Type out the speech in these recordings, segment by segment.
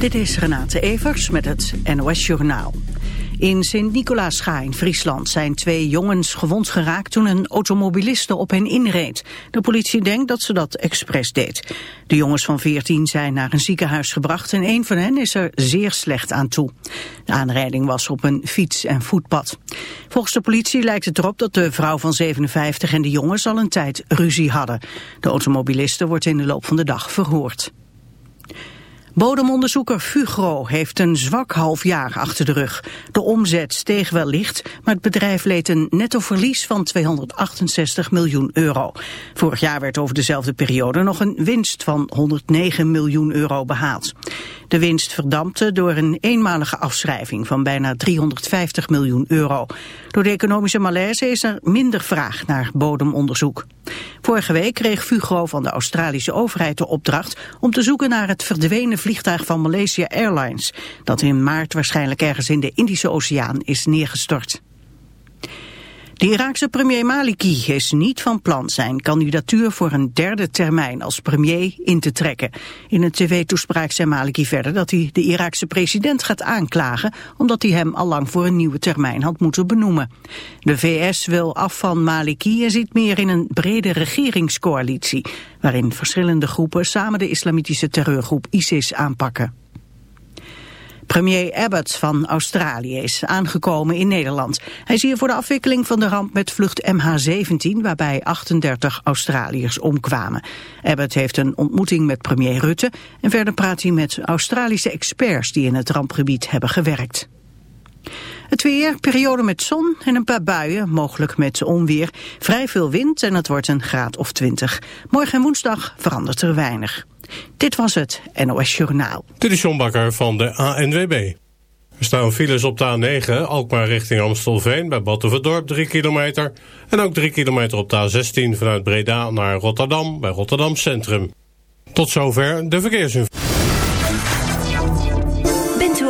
Dit is Renate Evers met het NOS Journaal. In Sint-Nicolaasga in Friesland zijn twee jongens gewond geraakt toen een automobiliste op hen inreed. De politie denkt dat ze dat expres deed. De jongens van 14 zijn naar een ziekenhuis gebracht en een van hen is er zeer slecht aan toe. De aanrijding was op een fiets- en voetpad. Volgens de politie lijkt het erop dat de vrouw van 57 en de jongens al een tijd ruzie hadden. De automobiliste wordt in de loop van de dag verhoord. Bodemonderzoeker Fugro heeft een zwak half jaar achter de rug. De omzet steeg wel licht, maar het bedrijf leed een netto verlies van 268 miljoen euro. Vorig jaar werd over dezelfde periode nog een winst van 109 miljoen euro behaald. De winst verdampte door een eenmalige afschrijving van bijna 350 miljoen euro. Door de economische malaise is er minder vraag naar bodemonderzoek. Vorige week kreeg Fugro van de Australische overheid de opdracht om te zoeken naar het verdwenen vliegtuig van Malaysia Airlines, dat in maart waarschijnlijk ergens in de Indische Oceaan is neergestort. De Iraakse premier Maliki is niet van plan zijn kandidatuur voor een derde termijn als premier in te trekken. In een tv-toespraak zei Maliki verder dat hij de Iraakse president gaat aanklagen omdat hij hem allang voor een nieuwe termijn had moeten benoemen. De VS wil af van Maliki en ziet meer in een brede regeringscoalitie waarin verschillende groepen samen de islamitische terreurgroep ISIS aanpakken. Premier Abbott van Australië is aangekomen in Nederland. Hij is hier voor de afwikkeling van de ramp met vlucht MH17... waarbij 38 Australiërs omkwamen. Abbott heeft een ontmoeting met premier Rutte... en verder praat hij met Australische experts... die in het rampgebied hebben gewerkt. Het weer, periode met zon en een paar buien, mogelijk met onweer. Vrij veel wind en het wordt een graad of 20. Morgen en woensdag verandert er weinig. Dit was het NOS Journaal. Dit is John Bakker van de ANWB. Er staan files op de A9, Alkmaar richting Amstelveen... bij Battenverdorp 3 kilometer. En ook 3 kilometer op de A16 vanuit Breda naar Rotterdam... bij Rotterdam Centrum. Tot zover de verkeersinformatie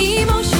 Emotion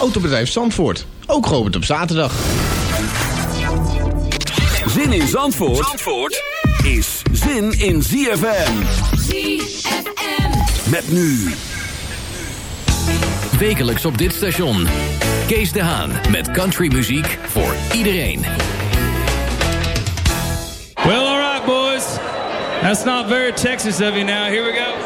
Autobedrijf Zandvoort, ook geopend op zaterdag. Zin in Zandvoort, Zandvoort is zin in ZFM. ZFM. Met nu. Wekelijks op dit station. Kees de Haan met countrymuziek voor iedereen. Well, all right, boys. That's not very Texas of you now. Here we go.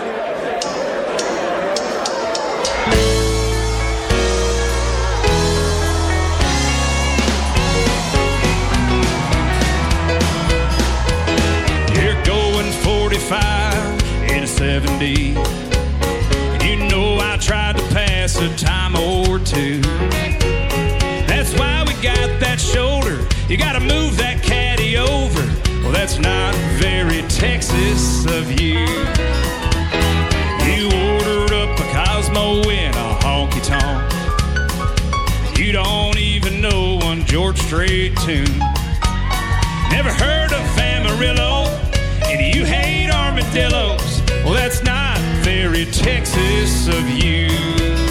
45 in a 70. You know I tried to pass a time or two. That's why we got that shoulder. You gotta move that caddy over. Well, that's not very Texas of you. You ordered up a Cosmo in a honky tonk. You don't even know one George Strait tune. Never heard of Amarillo and you hate armadillos. Well, that's not very Texas of you.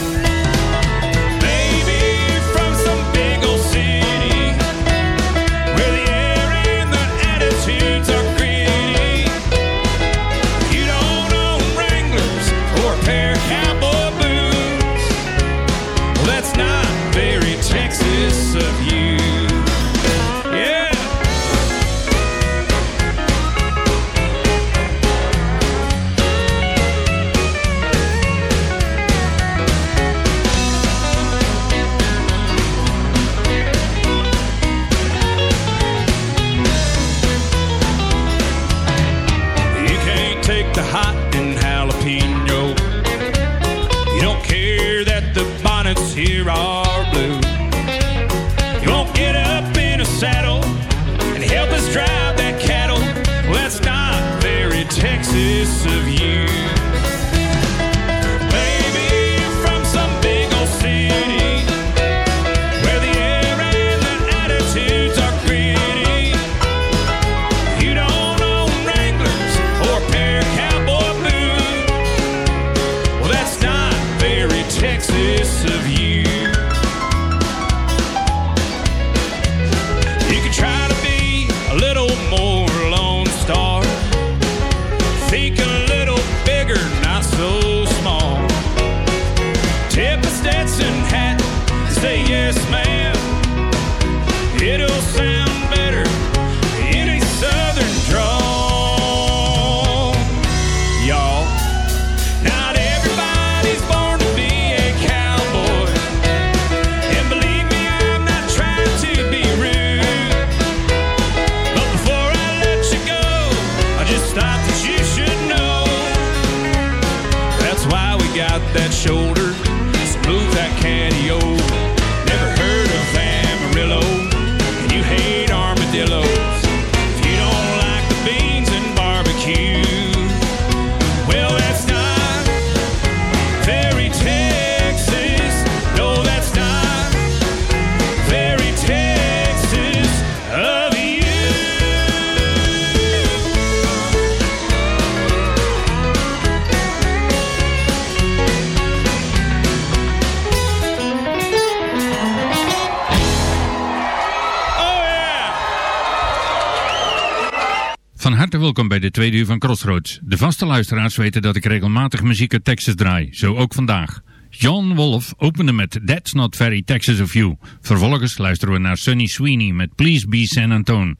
welkom bij de tweede uur van Crossroads. De vaste luisteraars weten dat ik regelmatig muziek uit Texas draai, zo ook vandaag. John Wolf opende met That's Not Very Texas of You. Vervolgens luisteren we naar Sunny Sweeney met Please Be San Antonio.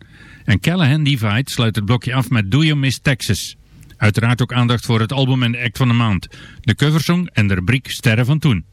En Callahan Divide sluit het blokje af met Do You Miss Texas. Uiteraard ook aandacht voor het album en de act van de maand, de coversong en de rubriek Sterren van Toen.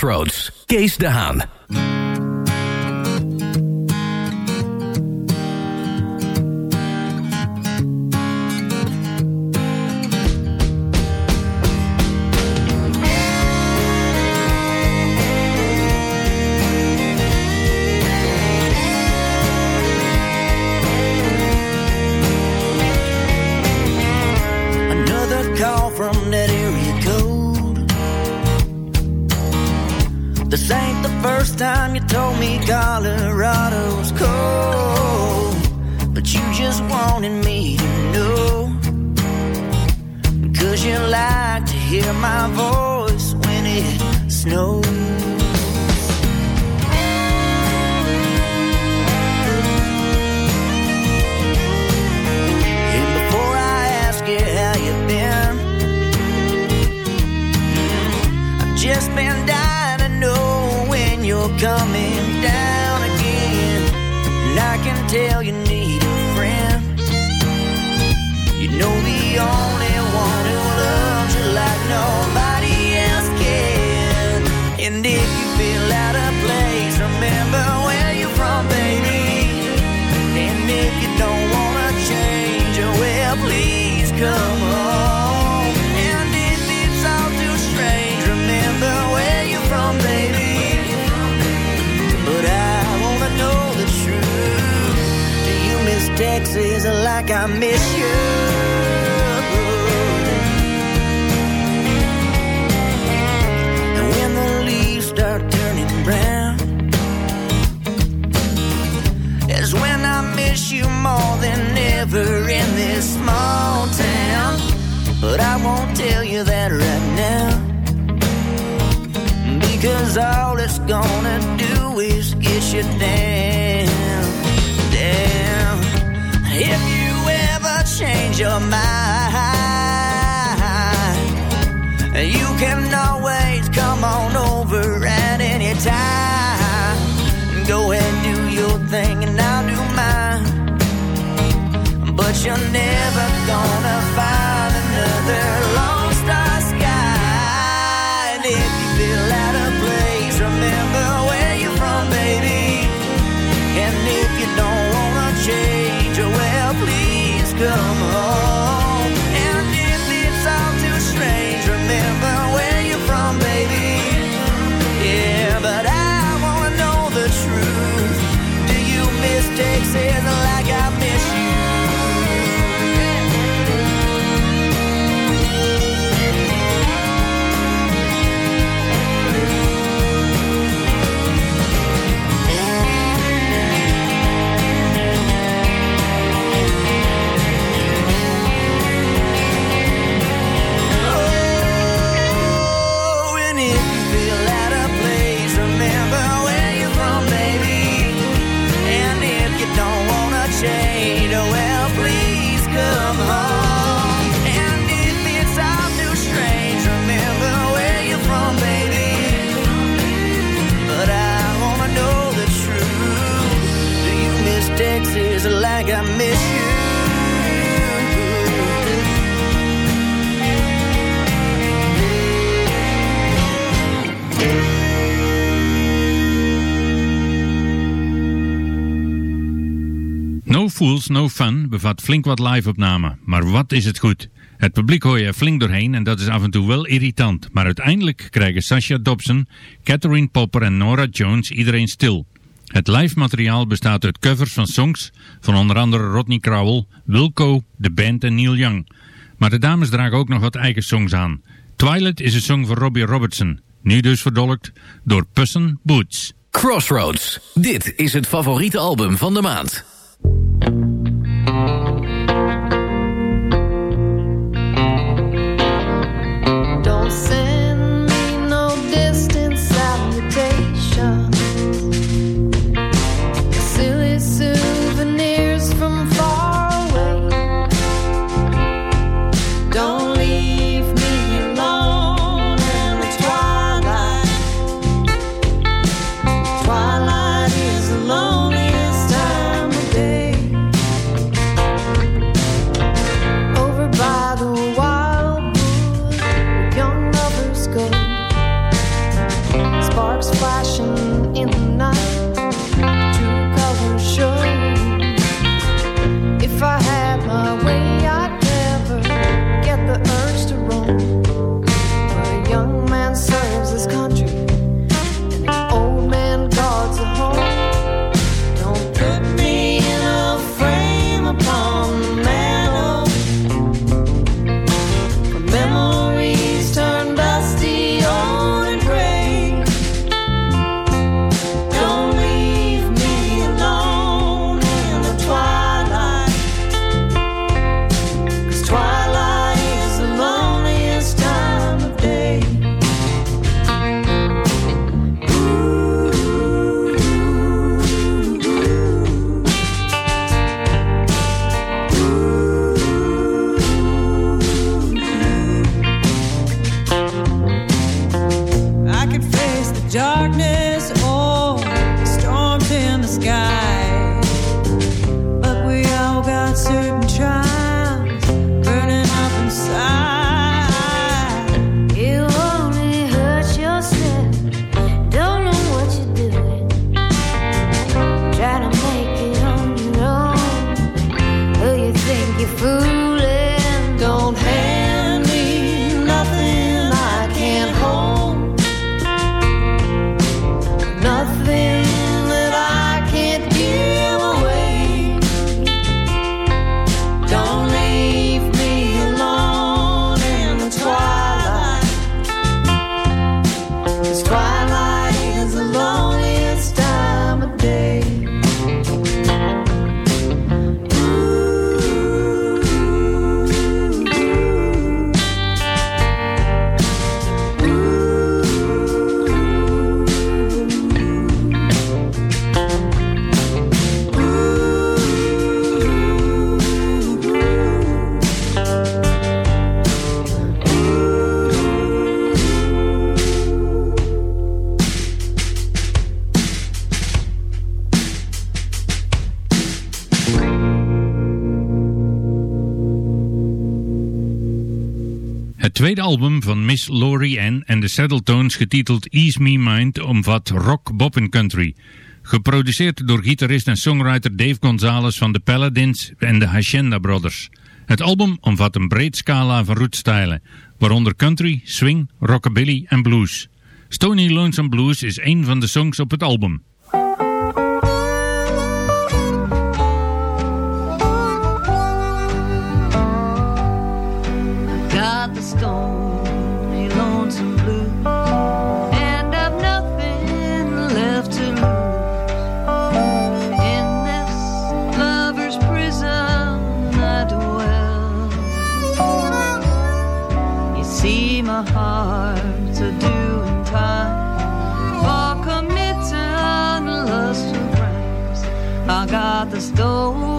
Crossroads. Case de flink wat live-opnamen. Maar wat is het goed. Het publiek hoor je flink doorheen en dat is af en toe wel irritant. Maar uiteindelijk krijgen Sasha Dobson, Catherine Popper en Nora Jones iedereen stil. Het live materiaal bestaat uit covers van songs van onder andere Rodney Crowell, Wilco, The Band en Neil Young. Maar de dames dragen ook nog wat eigen songs aan. Twilight is een song van Robbie Robertson, nu dus verdolkt door Pussen Boots. Crossroads, dit is het favoriete album van de maand. Laurie Ann en de Saddletones getiteld Ease Me Mind omvat rock, bop en country. Geproduceerd door gitarist en songwriter Dave Gonzalez van de Paladins en de Hacienda Brothers. Het album omvat een breed scala van rootstijlen, waaronder country, swing, rockabilly en blues. Stony Lonesome Blues is een van de songs op het album. about the stone.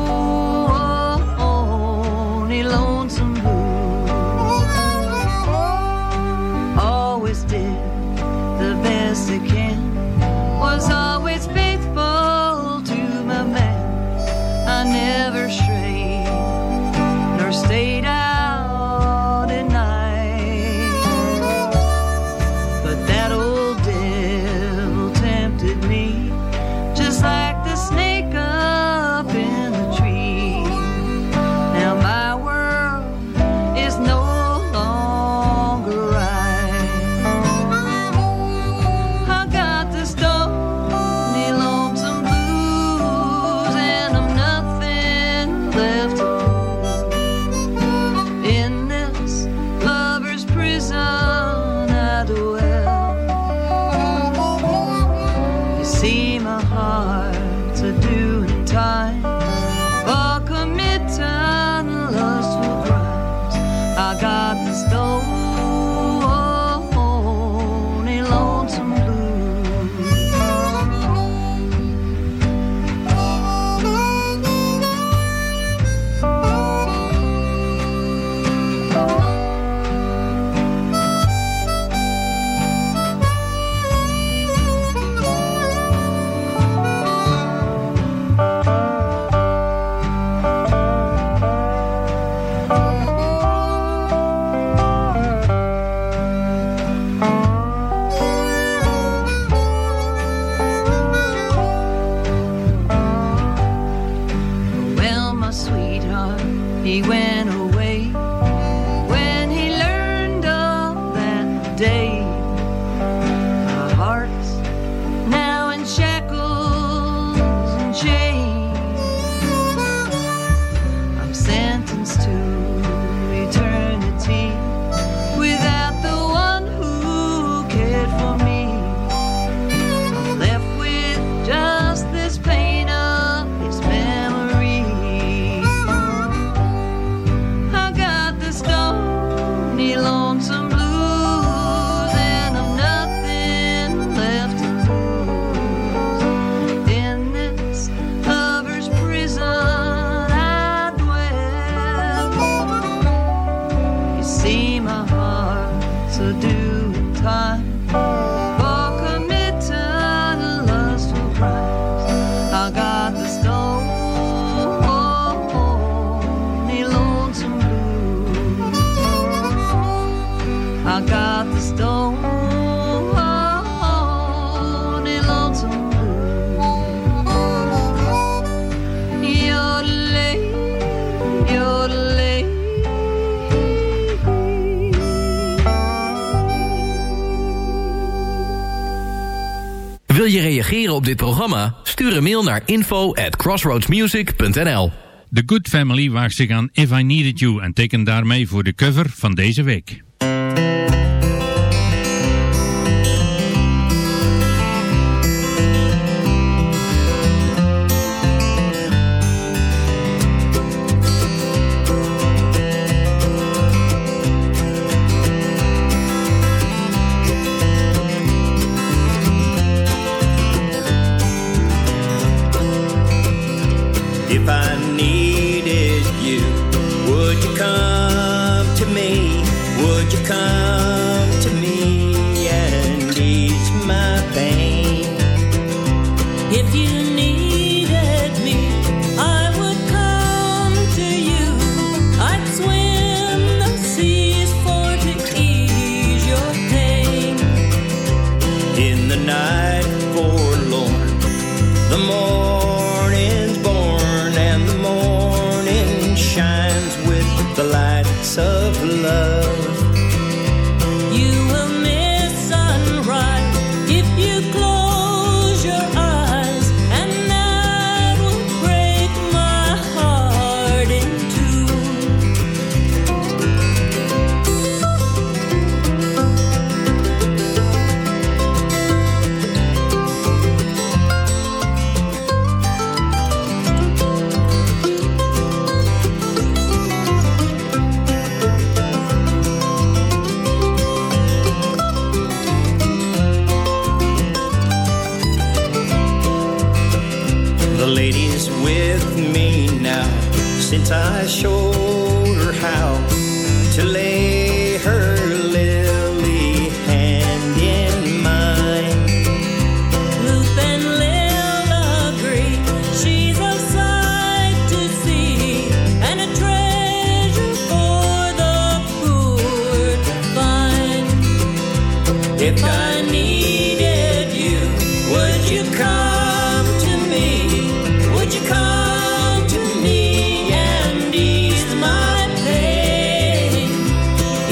Stuur een mail naar info at crossroadsmusic.nl The Good Family waagt zich aan If I Needed You en tekent daarmee voor de cover van deze week.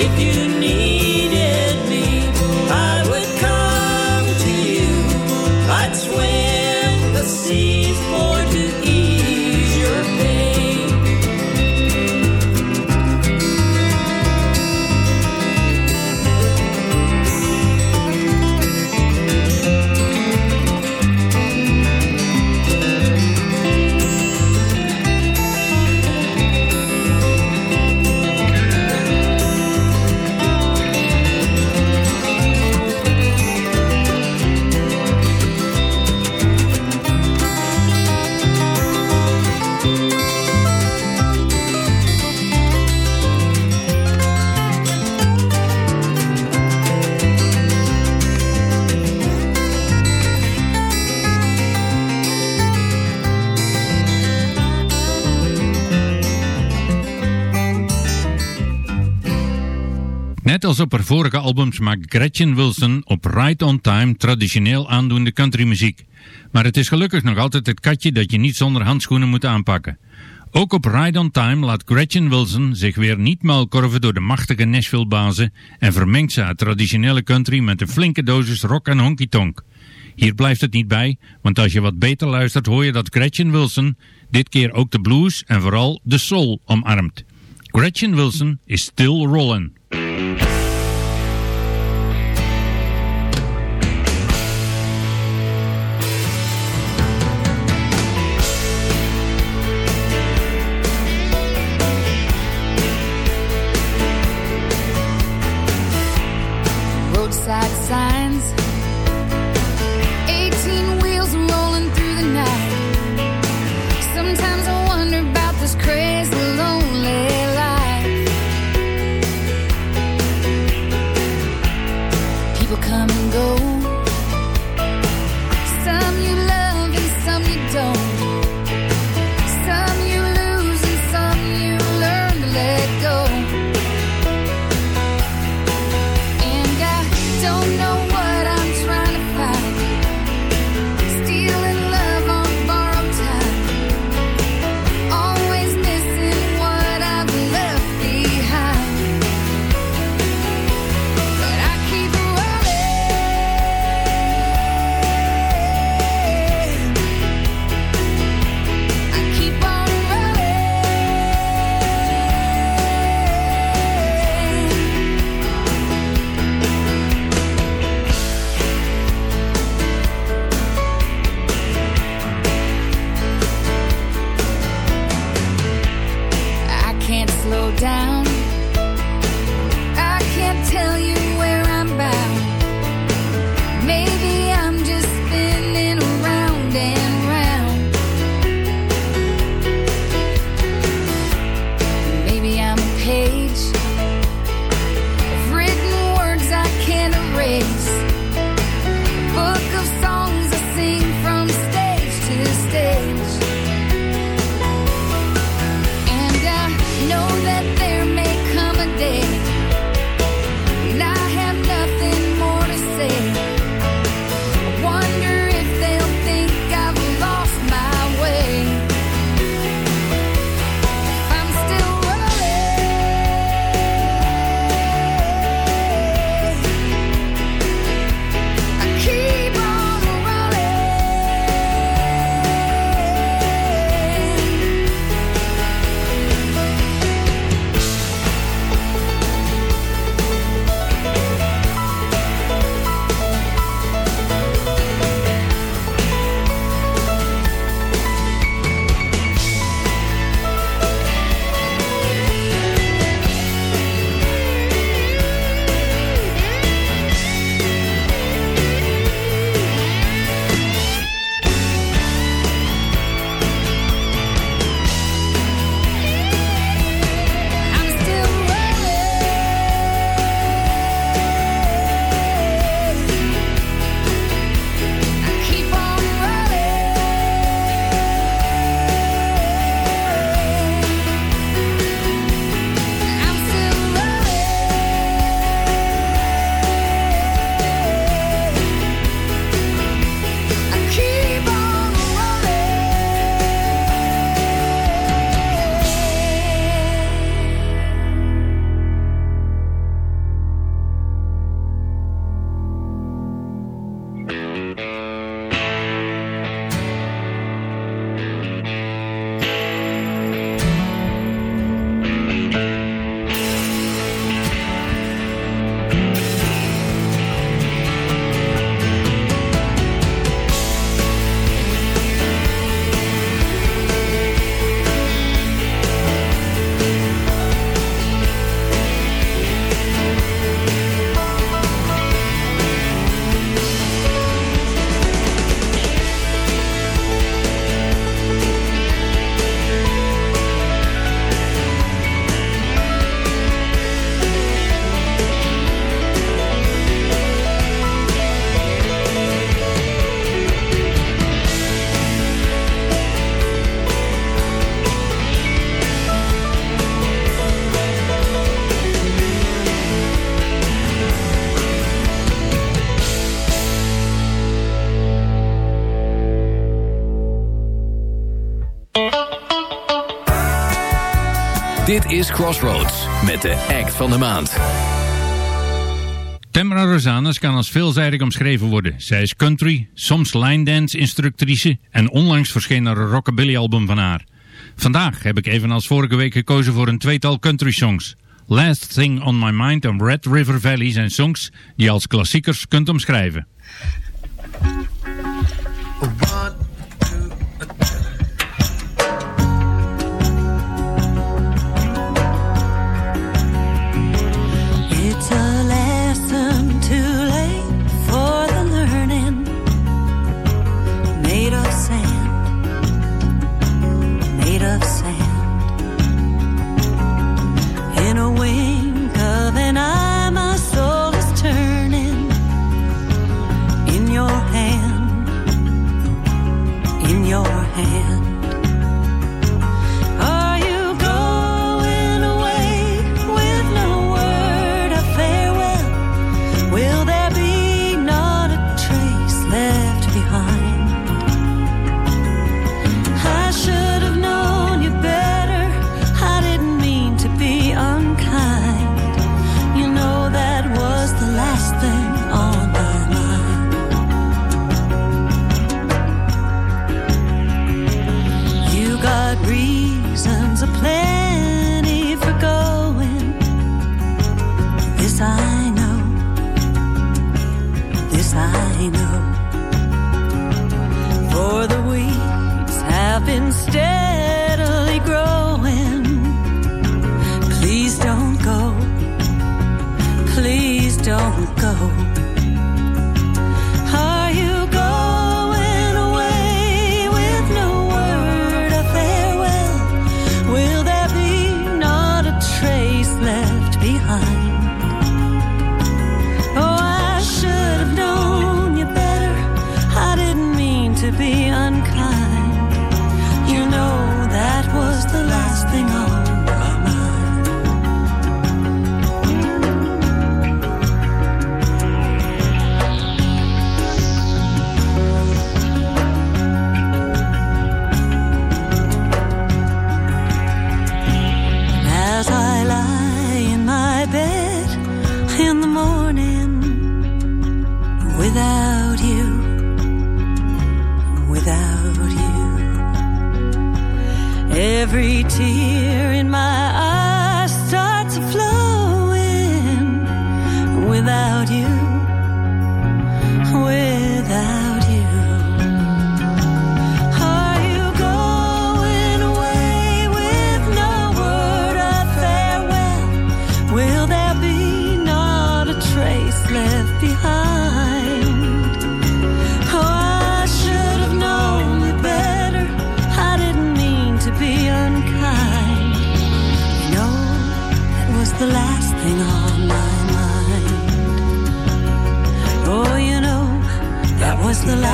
If you Op haar vorige albums maakt Gretchen Wilson op Right on Time traditioneel aandoende countrymuziek. Maar het is gelukkig nog altijd het katje dat je niet zonder handschoenen moet aanpakken. Ook op Ride on Time laat Gretchen Wilson zich weer niet muilkorven door de machtige Nashville-bazen en vermengt ze haar traditionele country met een flinke dosis rock en honky-tonk. Hier blijft het niet bij, want als je wat beter luistert hoor je dat Gretchen Wilson dit keer ook de blues en vooral de soul omarmt. Gretchen Wilson is still rollin'. sign Crossroads met de act van de maand. Tamara Rosanes kan als veelzijdig omschreven worden. Zij is country, soms line dance instructrice en onlangs verscheen er een rockabilly album van haar. Vandaag heb ik evenals vorige week gekozen voor een tweetal country songs. Last Thing on My Mind en Red River Valley zijn songs die je als klassiekers kunt omschrijven.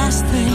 last thing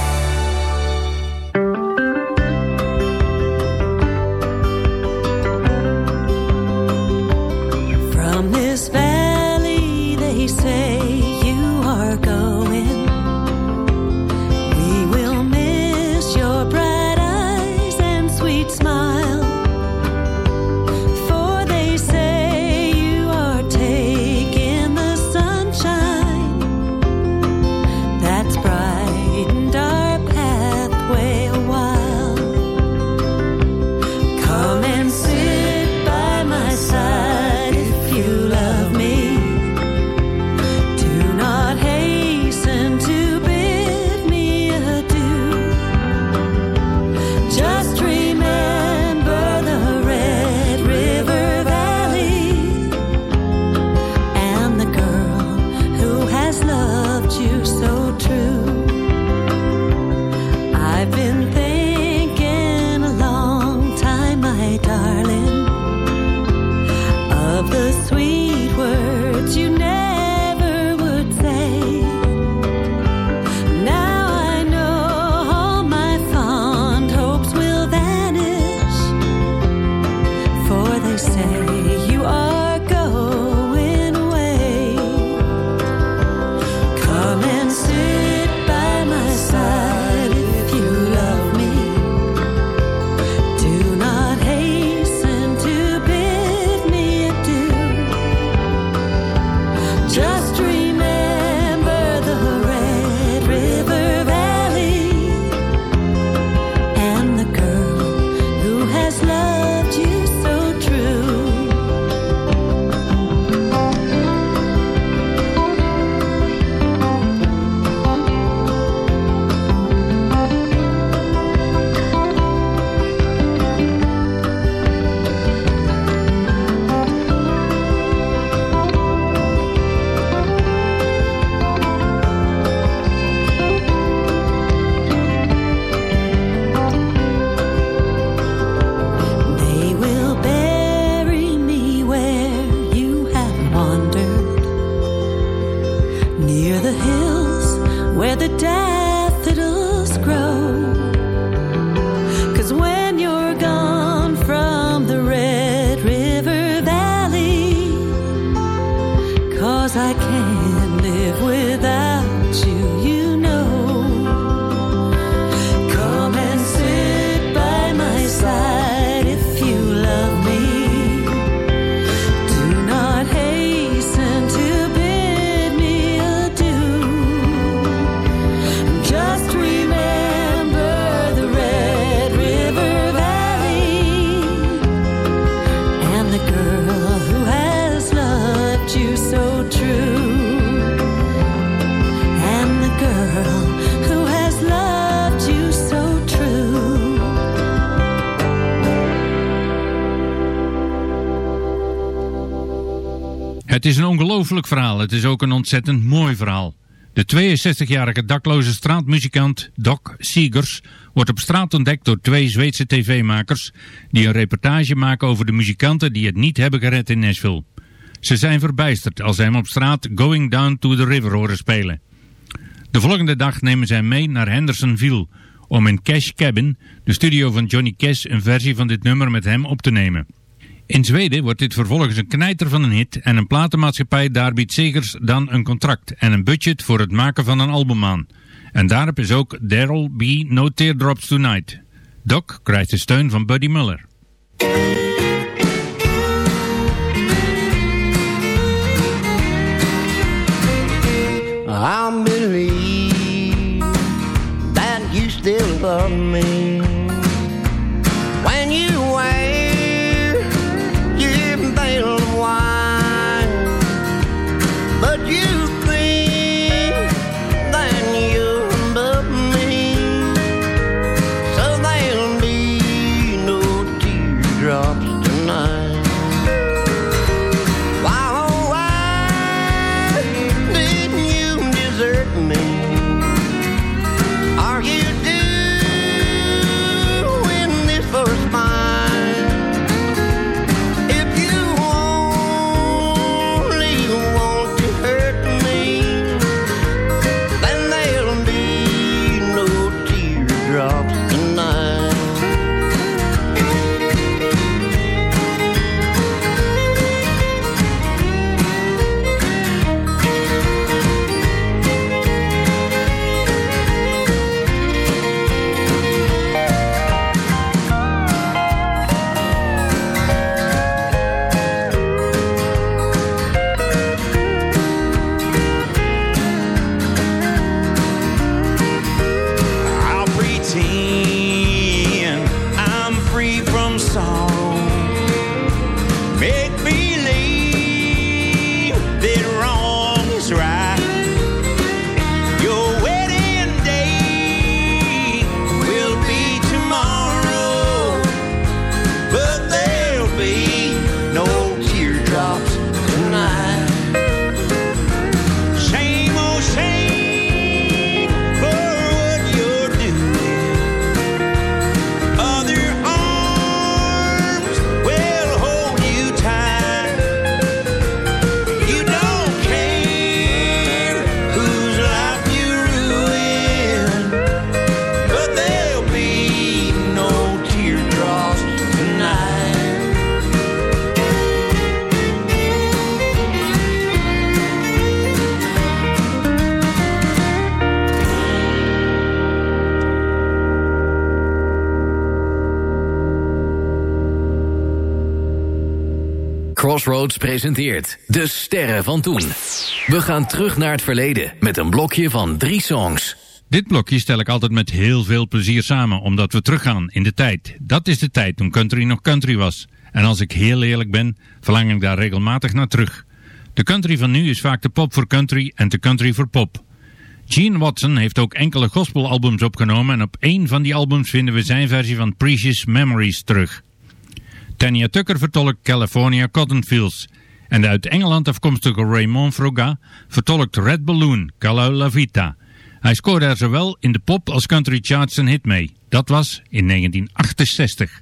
Ongelooflijk verhaal. Het is ook een ontzettend mooi verhaal. De 62-jarige dakloze straatmuzikant Doc Seegers wordt op straat ontdekt door twee Zweedse tv-makers die een reportage maken over de muzikanten die het niet hebben gered in Nashville. Ze zijn verbijsterd als ze hem op straat Going Down to the River horen spelen. De volgende dag nemen zij mee naar Hendersonville om in Cash Cabin, de studio van Johnny Cash, een versie van dit nummer met hem op te nemen. In Zweden wordt dit vervolgens een knijter van een hit en een platenmaatschappij daar biedt Segers dan een contract en een budget voor het maken van een album aan. En daarop is ook There'll Be No Teardrops Tonight. Doc krijgt de steun van Buddy Muller. I you still love me Presenteert De Sterren van Toen. We gaan terug naar het verleden met een blokje van drie songs. Dit blokje stel ik altijd met heel veel plezier samen, omdat we teruggaan in de tijd. Dat is de tijd toen country nog country was. En als ik heel eerlijk ben, verlang ik daar regelmatig naar terug. De country van nu is vaak de pop voor country en de country voor pop. Gene Watson heeft ook enkele gospelalbums opgenomen en op één van die albums vinden we zijn versie van Precious Memories terug. Tanya Tucker vertolkt California Cotton Fields en de uit Engeland afkomstige Raymond Froga vertolkt Red Balloon, Calo La Vita. Hij scoorde er zowel in de pop als country charts een hit mee. Dat was in 1968.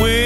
With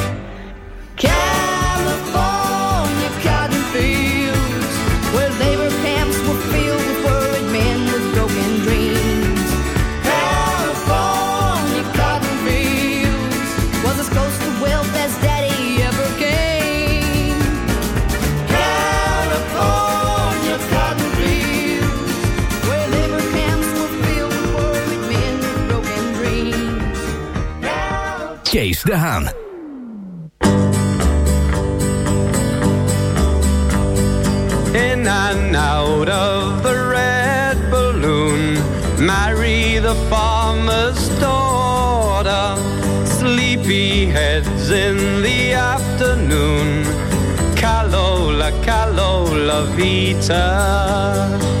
Kees de Haan. in and out of the red balloon. Marry the farmer's daughter. Sleepy heads in the afternoon. Calola, calola vita.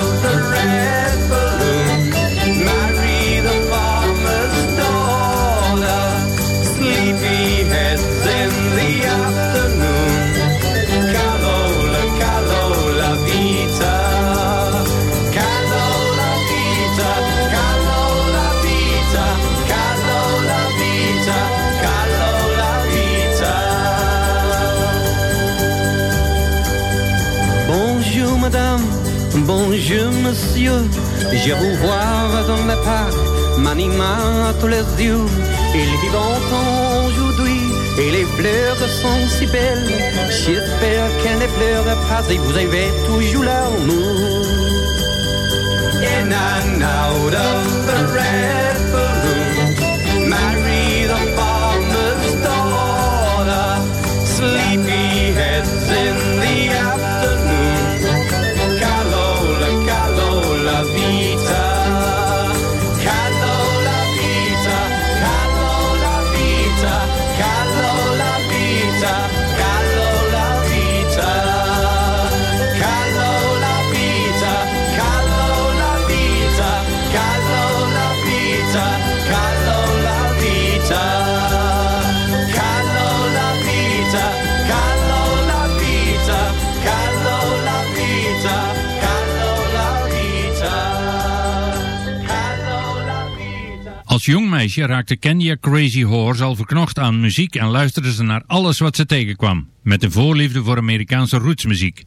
je vous vois dans le parc, m'anima tous les yeux, il vit longtemps aujourd'hui, et les fleurs sont si belles, j'espère qu'elle ne pleure pas et vous avez toujours l'amour. In and red balloon, Als jong meisje raakte Candia Crazy Horse al verknocht aan muziek en luisterde ze naar alles wat ze tegenkwam, met een voorliefde voor Amerikaanse rootsmuziek.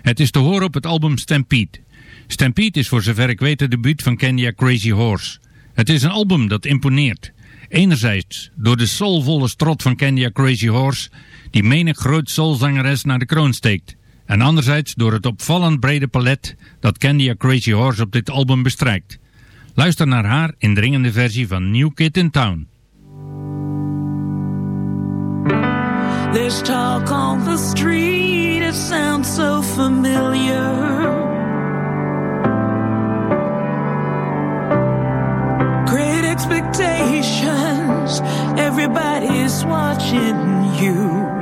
Het is te horen op het album Stampede. Stampede is voor zover ik weet het debuut van Candia Crazy Horse. Het is een album dat imponeert. Enerzijds door de soulvolle strot van Candia Crazy Horse, die menig groot soulzangeres naar de kroon steekt. En anderzijds door het opvallend brede palet dat Candia Crazy Horse op dit album bestrijkt. Luister naar haar indringende versie van New Kid in Town. There's talk on the street, it sounds so familiar. Great expectations, everybody's watching you.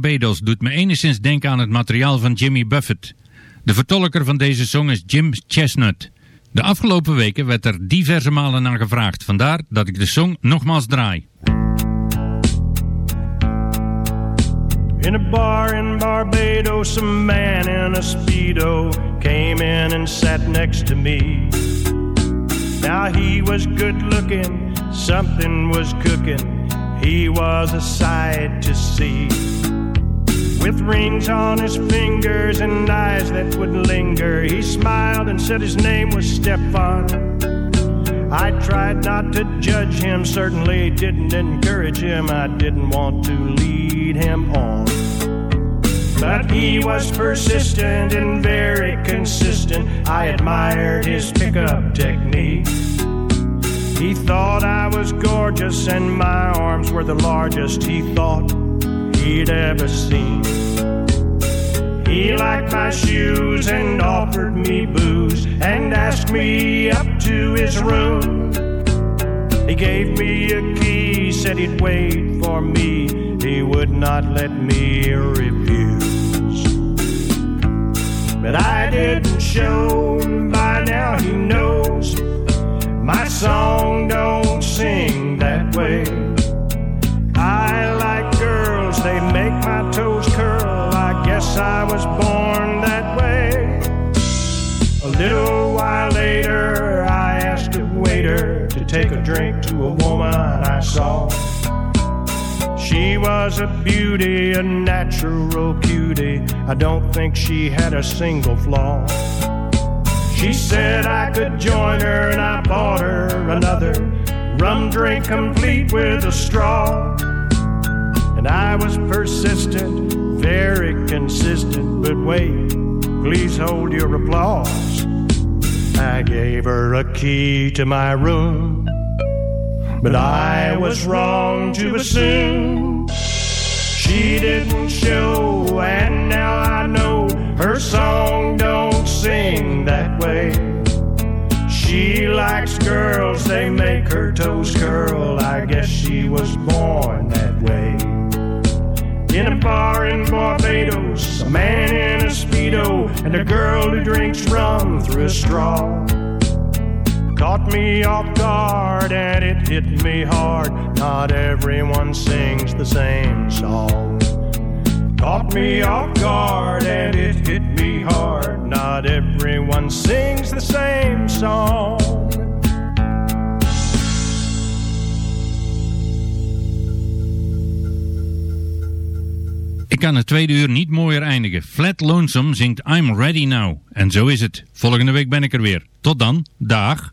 Barbados doet me enigszins denken aan het materiaal van Jimmy Buffett. De vertolker van deze song is Jim Chestnut. De afgelopen weken werd er diverse malen naar gevraagd, vandaar dat ik de song nogmaals draai. In a bar in Barbados, a man in a Speedo came in and sat next to me. Now he was good looking, something was cooking, he was a sight to see. With rings on his fingers and eyes that would linger, he smiled and said his name was Stefan. I tried not to judge him, certainly didn't encourage him. I didn't want to lead him on. But he was persistent and very consistent. I admired his pickup technique. He thought I was gorgeous and my arms were the largest he thought he'd ever seen. He liked my shoes and offered me booze and asked me up to his room. He gave me a key, said he'd wait for me. He would not let me refuse. But I didn't show, by now he knows my song don't sing that way. I like girls, they make my toes guess I was born that way. A little while later, I asked a waiter to take a drink to a woman I saw. She was a beauty, a natural cutie. I don't think she had a single flaw. She said I could join her, and I bought her another rum drink complete with a straw. And I was persistent, very consistent. But wait, please hold your applause. I gave her a key to my room, but I was wrong to assume she didn't show. And now I know her song don't sing that way. She likes girls, they make her toes curl. I guess she was born that way. In a bar in Barbados, a man in a Speedo, and a girl who drinks rum through a straw. Caught me off guard and it hit me hard. Not everyone sings the same song. Caught me off guard and it hit me hard. Not everyone sings the same song. Kan het tweede uur niet mooier eindigen. Flat Lonesome zingt I'm Ready Now. En zo is het. Volgende week ben ik er weer. Tot dan. Dag.